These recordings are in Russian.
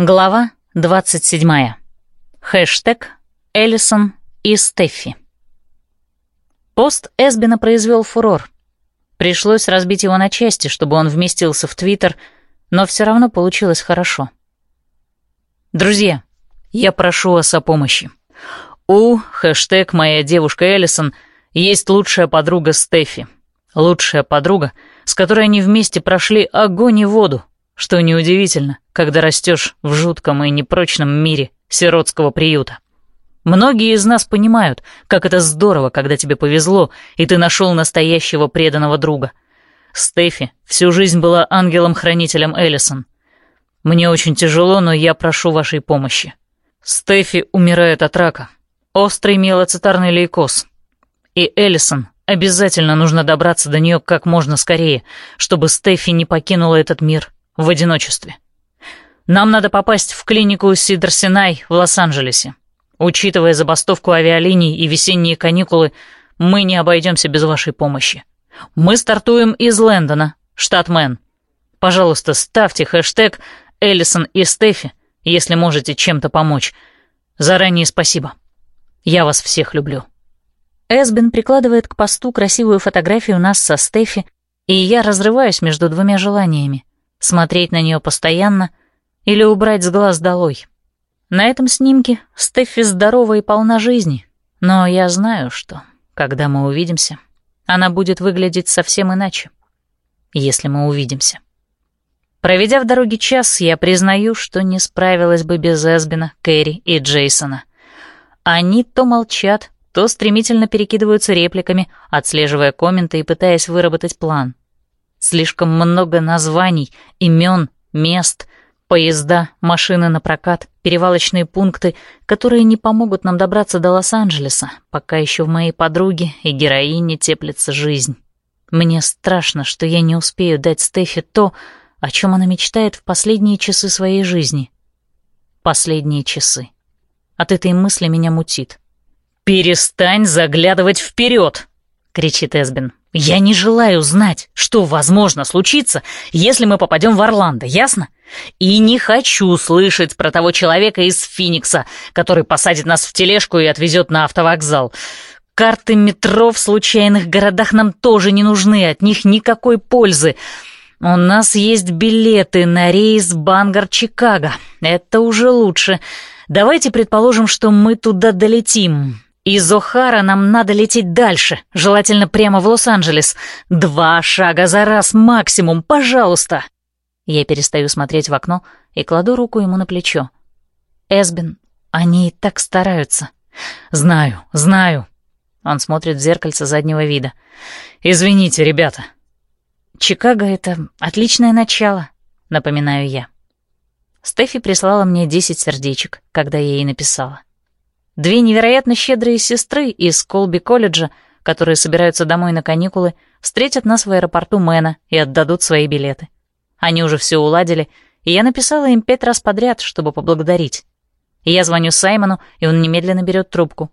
Глава 27. Хэштег Эллисон и Стеффи. Пост Эсбина произвел фурор. Пришлось разбить его на части, чтобы он вместился в Твиттер, но все равно получилось хорошо. Друзья, я прошу вас о помощи. У хэштег «Моя девушка Эллисон» есть лучшая подруга Стефи. Лучшая подруга, с которой они вместе прошли огонь и воду, что неудивительно, когда растешь в жутком и непрочном мире сиротского приюта. Многие из нас понимают, как это здорово, когда тебе повезло, и ты нашел настоящего преданного друга. Стефи всю жизнь была ангелом-хранителем Эллисон. Мне очень тяжело, но я прошу вашей помощи. Стефи умирает от рака. Острый миелоцитарный лейкоз. И Эллисон обязательно нужно добраться до нее как можно скорее, чтобы Стефи не покинула этот мир в одиночестве. Нам надо попасть в клинику Сидер-Синай в Лос-Анджелесе. Учитывая забастовку авиалиний и весенние каникулы, мы не обойдемся без вашей помощи. Мы стартуем из Лэндона, штат Мэн. Пожалуйста, ставьте хэштег Эллисон и Стефи, если можете чем-то помочь. Заранее спасибо. Я вас всех люблю. Эсбин прикладывает к посту красивую фотографию нас со Стефи, и я разрываюсь между двумя желаниями — смотреть на нее постоянно или убрать с глаз долой. На этом снимке Стефи здорова и полна жизни, но я знаю, что, когда мы увидимся, она будет выглядеть совсем иначе, если мы увидимся. Проведя в дороге час, я признаю, что не справилась бы без Эсбина, Кэрри и Джейсона. Они то молчат, то стремительно перекидываются репликами, отслеживая комменты и пытаясь выработать план. Слишком много названий, имен, мест, Поезда, машины на прокат, перевалочные пункты, которые не помогут нам добраться до Лос-Анджелеса, пока еще в моей подруге и героине теплится жизнь. Мне страшно, что я не успею дать Стефи то, о чем она мечтает в последние часы своей жизни. Последние часы. От этой мысли меня мутит. «Перестань заглядывать вперед!» — кричит Эсбин. «Я не желаю знать, что возможно случиться, если мы попадем в Орландо, ясно? И не хочу слышать про того человека из Финикса, который посадит нас в тележку и отвезет на автовокзал. Карты метро в случайных городах нам тоже не нужны, от них никакой пользы. У нас есть билеты на рейс Бангар-Чикаго. Это уже лучше. Давайте предположим, что мы туда долетим. Из Охара нам надо лететь дальше, желательно прямо в Лос-Анджелес. Два шага за раз максимум, пожалуйста. Я перестаю смотреть в окно и кладу руку ему на плечо. «Эсбин, они и так стараются». «Знаю, знаю». Он смотрит в зеркальце заднего вида. «Извините, ребята». «Чикаго — это отличное начало», — напоминаю я. Стефи прислала мне десять сердечек, когда я ей написала. Две невероятно щедрые сестры из Колби-колледжа, которые собираются домой на каникулы, встретят нас в аэропорту Мэна и отдадут свои билеты. Они уже все уладили, и я написала им пять раз подряд, чтобы поблагодарить. я звоню Саймону, и он немедленно берет трубку.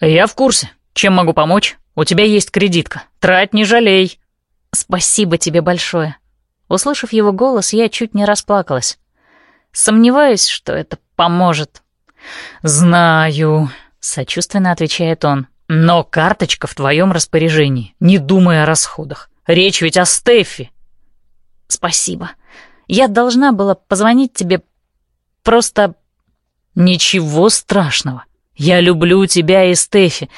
«Я в курсе. Чем могу помочь? У тебя есть кредитка. Трать не жалей». «Спасибо тебе большое». Услышав его голос, я чуть не расплакалась. Сомневаюсь, что это поможет. «Знаю», — сочувственно отвечает он. «Но карточка в твоем распоряжении. Не думай о расходах. Речь ведь о Стефи. «Спасибо. Я должна была позвонить тебе просто...» «Ничего страшного. Я люблю тебя и Стефи.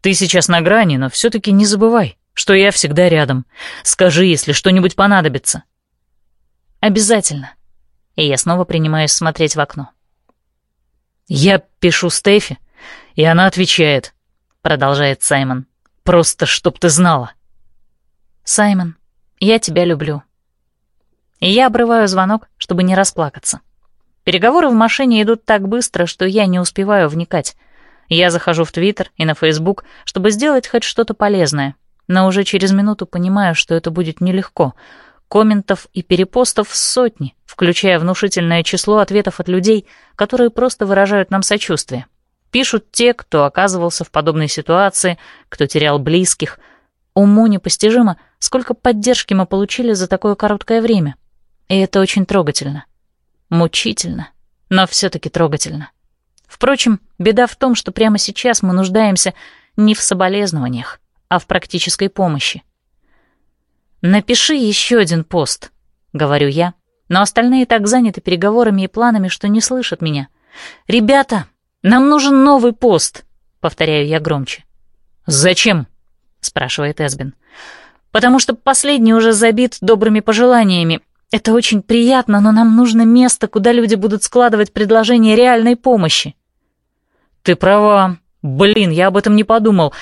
Ты сейчас на грани, но все-таки не забывай, что я всегда рядом. Скажи, если что-нибудь понадобится». «Обязательно». И я снова принимаюсь смотреть в окно. «Я пишу Стефи, и она отвечает», — продолжает Саймон. «Просто чтоб ты знала». «Саймон, я тебя люблю». И я обрываю звонок, чтобы не расплакаться. Переговоры в машине идут так быстро, что я не успеваю вникать. Я захожу в Твиттер и на Фейсбук, чтобы сделать хоть что-то полезное, но уже через минуту понимаю, что это будет нелегко. Комментов и перепостов сотни, включая внушительное число ответов от людей, которые просто выражают нам сочувствие. Пишут те, кто оказывался в подобной ситуации, кто терял близких. Уму непостижимо, сколько поддержки мы получили за такое короткое время — и это очень трогательно. Мучительно. но все-таки трогательно. Впрочем, беда в том, что прямо сейчас мы нуждаемся не в соболезнованиях, а в практической помощи. «Напиши еще один пост», — говорю я, но остальные так заняты переговорами и планами, что не слышат меня. «Ребята, нам нужен новый пост», — повторяю я громче. «Зачем?» — спрашивает Эсбин. «Потому что последний уже забит добрыми пожеланиями. Это очень приятно, но нам нужно место, куда люди будут складывать предложения реальной помощи». «Ты права. Блин, я об этом не подумал.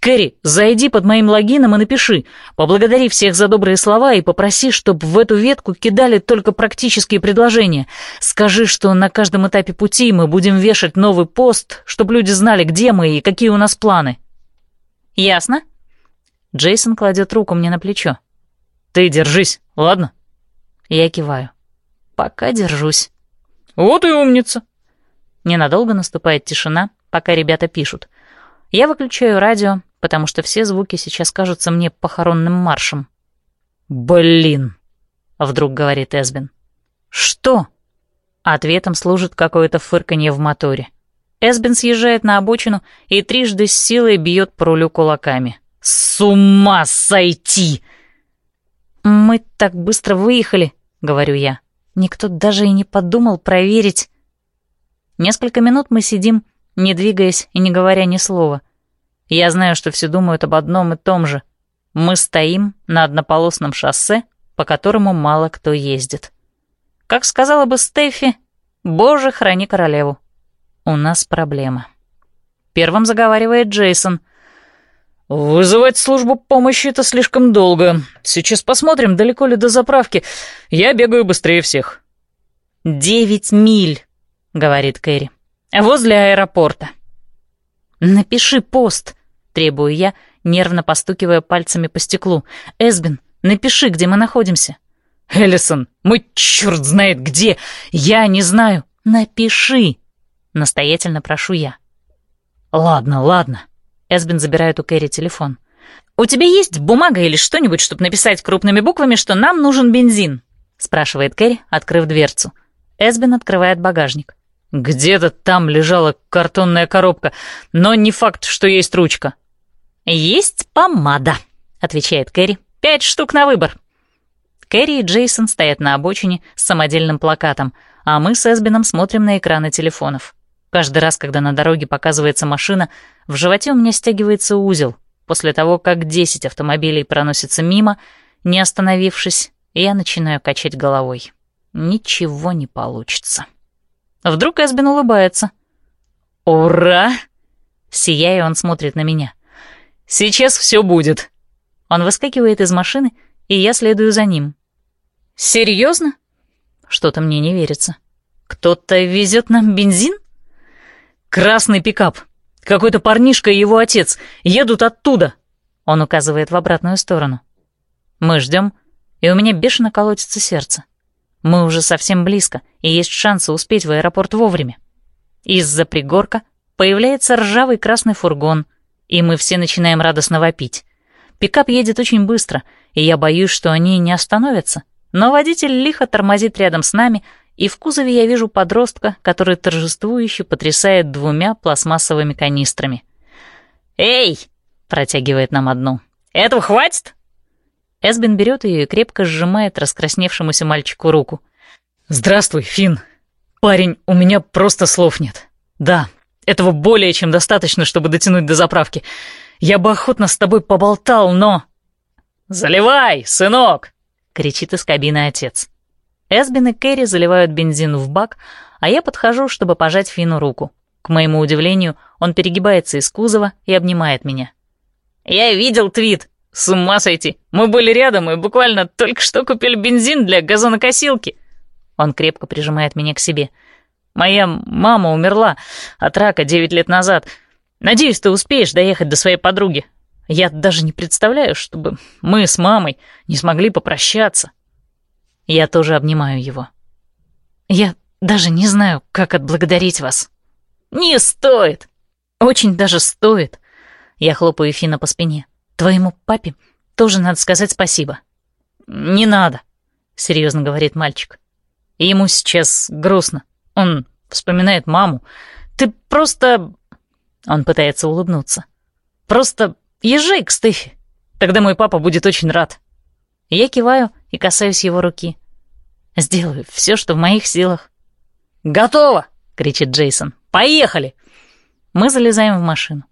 Кэрри, зайди под моим логином и напиши. Поблагодари всех за добрые слова и попроси, чтобы в эту ветку кидали только практические предложения. Скажи, что на каждом этапе пути мы будем вешать новый пост, чтобы люди знали, где мы и какие у нас планы». «Ясно?» Джейсон кладет руку мне на плечо. «Ты держись, ладно?» Я киваю. «Пока держусь». «Вот и умница!» Ненадолго наступает тишина, пока ребята пишут. Я выключаю радио, потому что все звуки сейчас кажутся мне похоронным маршем. «Блин!» — вдруг говорит Эсбин. «Что?» Ответом служит какое-то фырканье в моторе. Эсбин съезжает на обочину и трижды с силой бьет по рулю кулаками. «С ума сойти!» «Мы так быстро выехали», — говорю я. Никто даже и не подумал проверить. Несколько минут мы сидим, не двигаясь и не говоря ни слова. Я знаю, что все думают об одном и том же. Мы стоим на однополосном шоссе, по которому мало кто ездит. Как сказала бы Стефи, «Боже, храни королеву». У нас проблема. Первым заговаривает Джейсон. «Вызывать службу помощи — это слишком долго. Сейчас посмотрим, далеко ли до заправки. Я бегаю быстрее всех». «Девять миль», — говорит Кэрри. «Возле аэропорта». «Напиши пост», — требую я, нервно постукивая пальцами по стеклу. «Эсбин, напиши, где мы находимся». «Эллисон, мы черт знает где! Я не знаю!» «Напиши!» — настоятельно прошу я. «Ладно, ладно». Эсбин забирает у Кэрри телефон. «У тебя есть бумага или что-нибудь, чтобы написать крупными буквами, что нам нужен бензин?» — спрашивает Кэрри, открыв дверцу. Эсбин открывает багажник. «Где-то там лежала картонная коробка, но не факт, что есть ручка». «Есть помада», — отвечает Кэрри. «Пять штук на выбор». Кэрри и Джейсон стоят на обочине с самодельным плакатом, а мы с Эсбином смотрим на экраны телефонов. Каждый раз, когда на дороге показывается машина, в животе у меня стягивается узел. После того, как 10 автомобилей проносятся мимо, не остановившись, я начинаю качать головой. Ничего не получится. Вдруг Эсбин улыбается. «Ура!» Сияя, он смотрит на меня. «Сейчас все будет!» Он выскакивает из машины, и я следую за ним. «Серьезно?» Что-то мне не верится. «Кто-то везет нам бензин?» «Красный пикап. Какой-то парнишка и его отец едут оттуда!» Он указывает в обратную сторону. Мы ждем, и у меня бешено колотится сердце. Мы уже совсем близко, и есть шансы успеть в аэропорт вовремя. Из-за пригорка появляется ржавый красный фургон, и мы все начинаем радостно вопить. Пикап едет очень быстро, и я боюсь, что они не остановятся. Но водитель лихо тормозит рядом с нами, и в кузове я вижу подростка, который торжествующе потрясает двумя пластмассовыми канистрами. «Эй!» — протягивает нам одну. «Этого хватит?» Эсбин берет ее и крепко сжимает раскрасневшемуся мальчику руку. «Здравствуй, Финн. Парень, у меня просто слов нет. Да, этого более чем достаточно, чтобы дотянуть до заправки. Я бы охотно с тобой поболтал, но...» «Заливай, сынок!» — кричит из кабины отец. Эсбин и Кэрри заливают бензин в бак, а я подхожу, чтобы пожать Фину руку. К моему удивлению, он перегибается из кузова и обнимает меня. «Я видел твит. С ума сойти! Мы были рядом и буквально только что купили бензин для газонокосилки!» Он крепко прижимает меня к себе. «Моя мама умерла от рака девять лет назад. Надеюсь, ты успеешь доехать до своей подруги. Я даже не представляю, чтобы мы с мамой не смогли попрощаться». Я тоже обнимаю его. «Я даже не знаю, как отблагодарить вас». «Не стоит!» «Очень даже стоит!» Я хлопаю Фина по спине. Твоему папе тоже надо сказать спасибо». «Не надо», — серьезно говорит мальчик. «Ему сейчас грустно. Он вспоминает маму. Ты просто...» Он пытается улыбнуться. «Просто езжай к Стефи. Тогда мой папа будет очень рад». Я киваю и касаюсь его руки. Сделаю все, что в моих силах. «Готово!» — кричит Джейсон. «Поехали!» Мы залезаем в машину.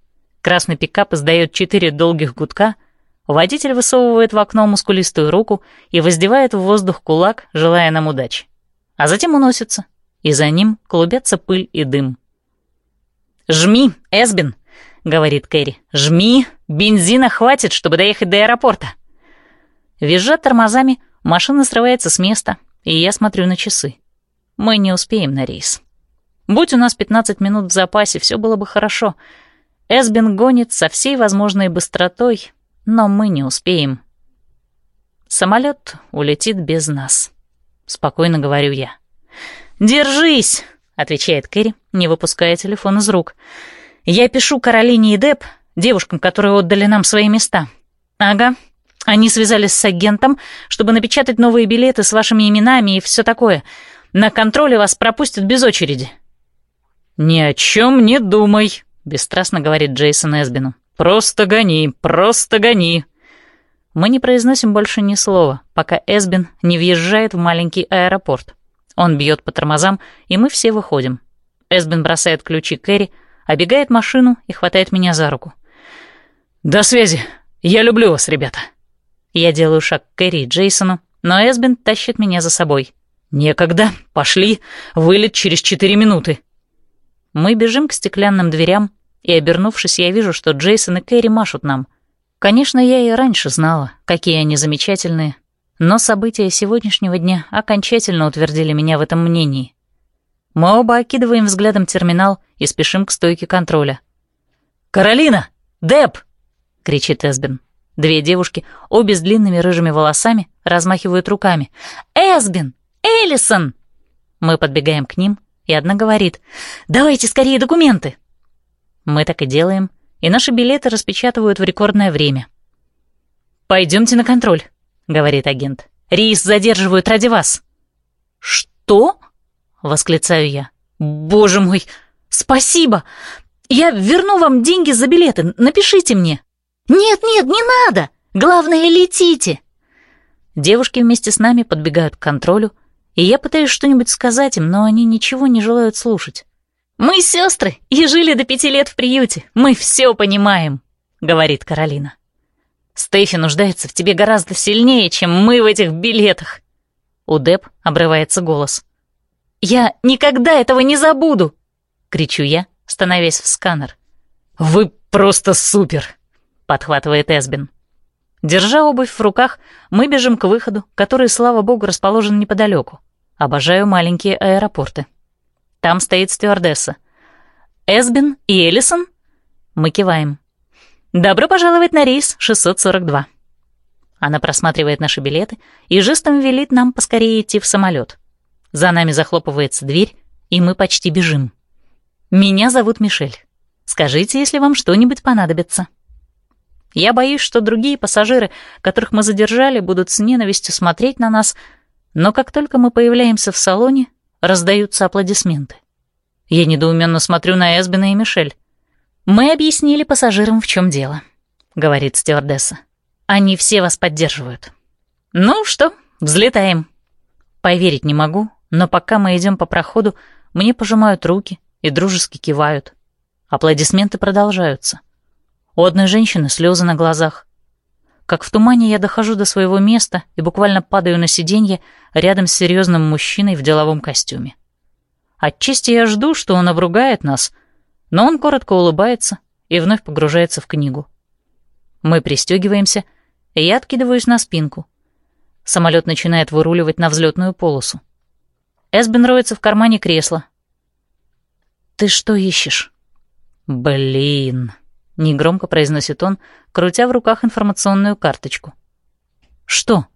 Красный пикап издает четыре долгих гудка. Водитель высовывает в окно мускулистую руку и воздевает в воздух кулак, желая нам удачи. А затем уносится, и за ним клубятся пыль и дым. «Жми, Эсбин!» — говорит Кэрри. «Жми! Бензина хватит, чтобы доехать до аэропорта!» Визжат тормозами, машина срывается с места, и я смотрю на часы. Мы не успеем на рейс. Будь у нас 15 минут в запасе, все было бы хорошо. Эсбин гонит со всей возможной быстротой, но мы не успеем. Самолет улетит без нас. Спокойно говорю я. «Держись!» — отвечает Кэрри, не выпуская телефон из рук. «Я пишу Каролине и Деп, девушкам, которые отдали нам свои места. Ага, они связались с агентом, чтобы напечатать новые билеты с вашими именами и все такое. На контроле вас пропустят без очереди». «Ни о чем не думай», — бесстрастно говорит Джейсон Эсбину. «Просто гони, просто гони». Мы не произносим больше ни слова, пока Эсбин не въезжает в маленький аэропорт. Он бьет по тормозам, и мы все выходим. Эсбин бросает ключи Кэрри, обегает машину и хватает меня за руку. «До связи. Я люблю вас, ребята». Я делаю шаг к Кэрри и Джейсону, но Эсбин тащит меня за собой. «Некогда. Пошли. Вылет через четыре минуты». Мы бежим к стеклянным дверям, и, обернувшись, я вижу, что Джейсон и Кэрри машут нам. Конечно, я и раньше знала, какие они замечательные, но события сегодняшнего дня окончательно утвердили меня в этом мнении. Мы оба окидываем взглядом терминал и спешим к стойке контроля. «Каролина! Деб!» — кричит Эсбин. Две девушки, обе с длинными рыжими волосами, размахивают руками. «Эсбин! Эллисон!» Мы подбегаем к ним, и одна говорит «Давайте скорее документы!» Мы так и делаем, и наши билеты распечатывают в рекордное время. «Пойдемте на контроль», — говорит агент. «Рейс задерживают ради вас». «Что?» — восклицаю я. «Боже мой, спасибо! Я верну вам деньги за билеты, напишите мне». «Нет-нет, не надо! Главное, летите!» Девушки вместе с нами подбегают к контролю, и я пытаюсь что-нибудь сказать им, но они ничего не желают слушать. «Мы сестры и жили до пяти лет в приюте. Мы все понимаем», — говорит Каролина. «Стефи нуждается в тебе гораздо сильнее, чем мы в этих билетах». У Деб обрывается голос. «Я никогда этого не забуду!» — кричу я, становясь в сканер. «Вы просто супер!» подхватывает Эсбин. Держа обувь в руках, мы бежим к выходу, который, слава богу, расположен неподалеку. Обожаю маленькие аэропорты. Там стоит стюардесса. «Эсбин и Эллисон?» Мы киваем. «Добро пожаловать на рейс 642». Она просматривает наши билеты и жестом велит нам поскорее идти в самолет. За нами захлопывается дверь, и мы почти бежим. «Меня зовут Мишель. Скажите, если вам что-нибудь понадобится». Я боюсь, что другие пассажиры, которых мы задержали, будут с ненавистью смотреть на нас, но как только мы появляемся в салоне, раздаются аплодисменты. Я недоуменно смотрю на Эсбина и Мишель. «Мы объяснили пассажирам, в чем дело», — говорит стюардесса. «Они все вас поддерживают». «Ну что, взлетаем». Поверить не могу, но пока мы идем по проходу, мне пожимают руки и дружески кивают. Аплодисменты продолжаются. У одной женщины слезы на глазах. Как в тумане я дохожу до своего места и буквально падаю на сиденье рядом с серьезным мужчиной в деловом костюме. Отчасти я жду, что он обругает нас, но он коротко улыбается и вновь погружается в книгу. Мы пристегиваемся, и я откидываюсь на спинку. Самолет начинает выруливать на взлетную полосу. Эсбин роется в кармане кресла. «Ты что ищешь?» «Блин», негромко произносит он, крутя в руках информационную карточку. Что?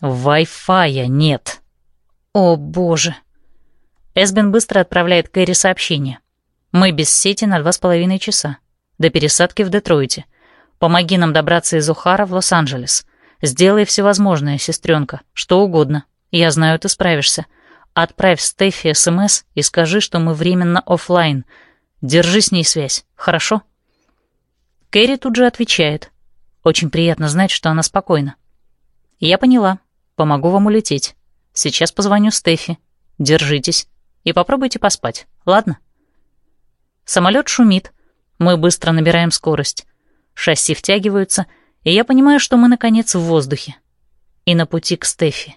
Wi-Fi нет. О, боже. Эсбин быстро отправляет Кэрри сообщение. Мы без сети на два с половиной часа. До пересадки в Детройте. Помоги нам добраться из О'Хара в Лос-Анджелес. Сделай все возможное, сестренка, что угодно. Я знаю, ты справишься. Отправь Стефи СМС и скажи, что мы временно оффлайн. Держи с ней связь, хорошо?» Кэрри тут же отвечает. Очень приятно знать, что она спокойна. «Я поняла. Помогу вам улететь. Сейчас позвоню Стефи. Держитесь. И попробуйте поспать, ладно?» Самолет шумит. Мы быстро набираем скорость. Шасси втягиваются, и я понимаю, что мы, наконец, в воздухе. И на пути к Стефи.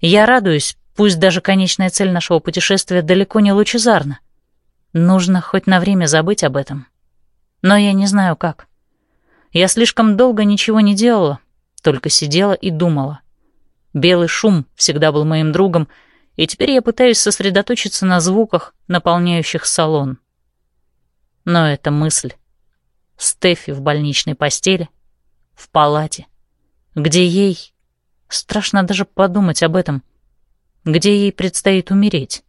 Я радуюсь, пусть даже конечная цель нашего путешествия далеко не лучезарна. Нужно хоть на время забыть об этом. Но я не знаю как. Я слишком долго ничего не делала, только сидела и думала. Белый шум всегда был моим другом, и теперь я пытаюсь сосредоточиться на звуках, наполняющих салон. Но это мысль. Стефи в больничной постели, в палате, где ей... Страшно даже подумать об этом. Где ей предстоит умереть.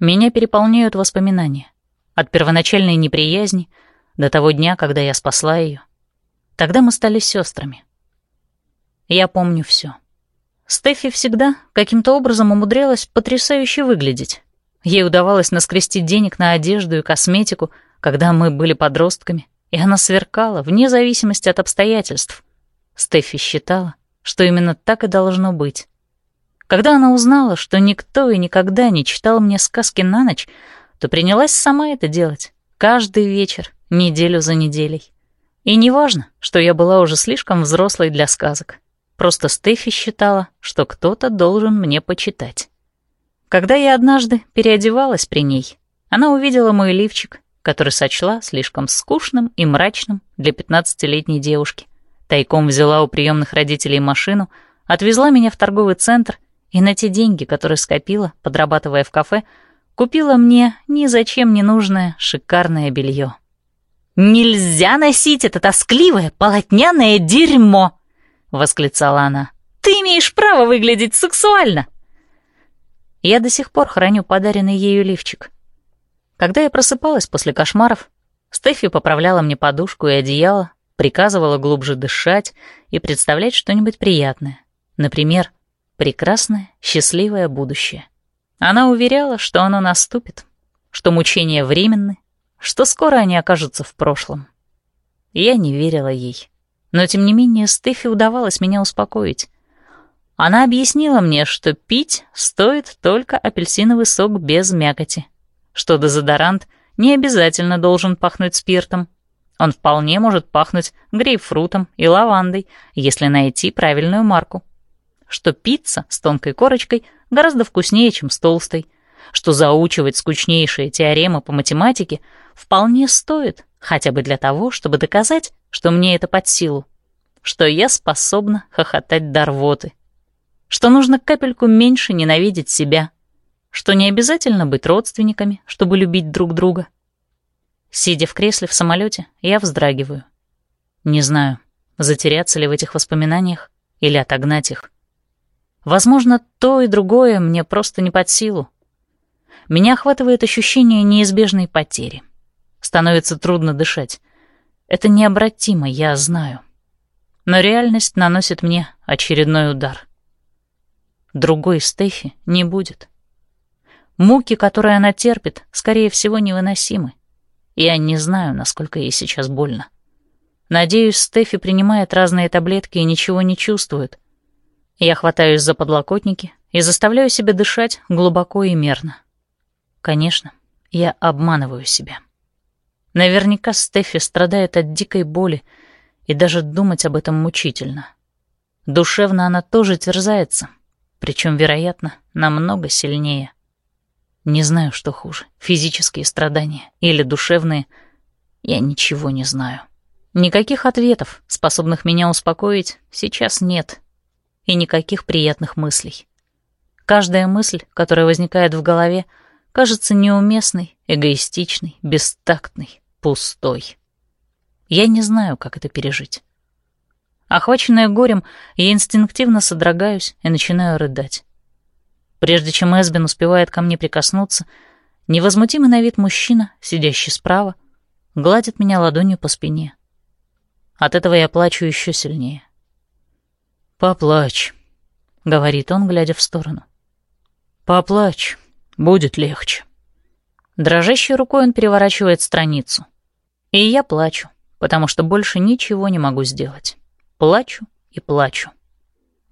Меня переполняют воспоминания. От первоначальной неприязни до того дня, когда я спасла ее. Тогда мы стали сестрами. Я помню все. Стефи всегда каким-то образом умудрялась потрясающе выглядеть. Ей удавалось наскрести денег на одежду и косметику, когда мы были подростками, и она сверкала вне зависимости от обстоятельств. Стефи считала, что именно так и должно быть. Когда она узнала, что никто и никогда не читал мне сказки на ночь, то принялась сама это делать, каждый вечер, неделю за неделей. И не важно, что я была уже слишком взрослой для сказок. Просто Стефи считала, что кто-то должен мне почитать. Когда я однажды переодевалась при ней, она увидела мой лифчик, который сочла слишком скучным и мрачным для пятнадцатилетней девушки. Тайком взяла у приемных родителей машину, отвезла меня в торговый центр и на те деньги, которые скопила, подрабатывая в кафе, купила мне ни зачем не нужное шикарное белье. «Нельзя носить это тоскливое полотняное дерьмо!» — восклицала она. «Ты имеешь право выглядеть сексуально!» Я до сих пор храню подаренный ею лифчик. Когда я просыпалась после кошмаров, Стефи поправляла мне подушку и одеяло, приказывала глубже дышать и представлять что-нибудь приятное. Например, прекрасное, счастливое будущее. Она уверяла, что оно наступит, что мучения временны, что скоро они окажутся в прошлом. Я не верила ей. Но, тем не менее, Стефи удавалось меня успокоить. Она объяснила мне, что пить стоит только апельсиновый сок без мякоти, что дезодорант не обязательно должен пахнуть спиртом. Он вполне может пахнуть грейпфрутом и лавандой, если найти правильную марку. Что пицца с тонкой корочкой гораздо вкуснее, чем с толстой. Что заучивать скучнейшие теоремы по математике вполне стоит, хотя бы для того, чтобы доказать, что мне это под силу, что я способна хохотать до рвоты, что нужно капельку меньше ненавидеть себя, что не обязательно быть родственниками, чтобы любить друг друга. Сидя в кресле в самолете, я вздрагиваю. Не знаю, затеряться ли в этих воспоминаниях или отогнать их. Возможно, то и другое мне просто не под силу. Меня охватывает ощущение неизбежной потери. Становится трудно дышать. Это необратимо, я знаю. Но реальность наносит мне очередной удар. Другой Стефи не будет. Муки, которые она терпит, скорее всего, невыносимы. Я не знаю, насколько ей сейчас больно. Надеюсь, Стефи принимает разные таблетки и ничего не чувствует. Я хватаюсь за подлокотники и заставляю себя дышать глубоко и мерно. Конечно, я обманываю себя. Наверняка Стефи страдает от дикой боли, и даже думать об этом мучительно. Душевно она тоже терзается, причем, вероятно, намного сильнее. Не знаю, что хуже, физические страдания или душевные. Я ничего не знаю. Никаких ответов, способных меня успокоить, сейчас нет. И никаких приятных мыслей. Каждая мысль, которая возникает в голове, кажется неуместной, эгоистичной, бестактной пустой. Я не знаю, как это пережить. Охваченная горем, я инстинктивно содрогаюсь и начинаю рыдать. Прежде чем Эсбин успевает ко мне прикоснуться, невозмутимый на вид мужчина, сидящий справа, гладит меня ладонью по спине. От этого я плачу еще сильнее. «Поплачь», — говорит он, глядя в сторону. «Поплачь, будет легче». Дрожащей рукой он переворачивает страницу. И я плачу, потому что больше ничего не могу сделать. Плачу и плачу.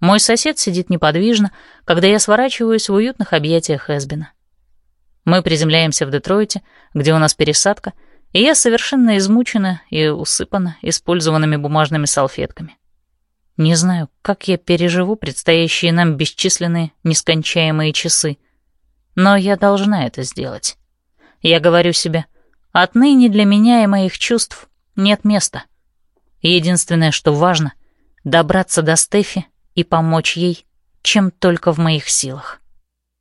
Мой сосед сидит неподвижно, когда я сворачиваюсь в уютных объятиях Эсбина. Мы приземляемся в Детройте, где у нас пересадка, и я совершенно измучена и усыпана использованными бумажными салфетками. Не знаю, как я переживу предстоящие нам бесчисленные, нескончаемые часы, но я должна это сделать. Я говорю себе, отныне для меня и моих чувств нет места. Единственное, что важно — добраться до Стефи и помочь ей, чем только в моих силах.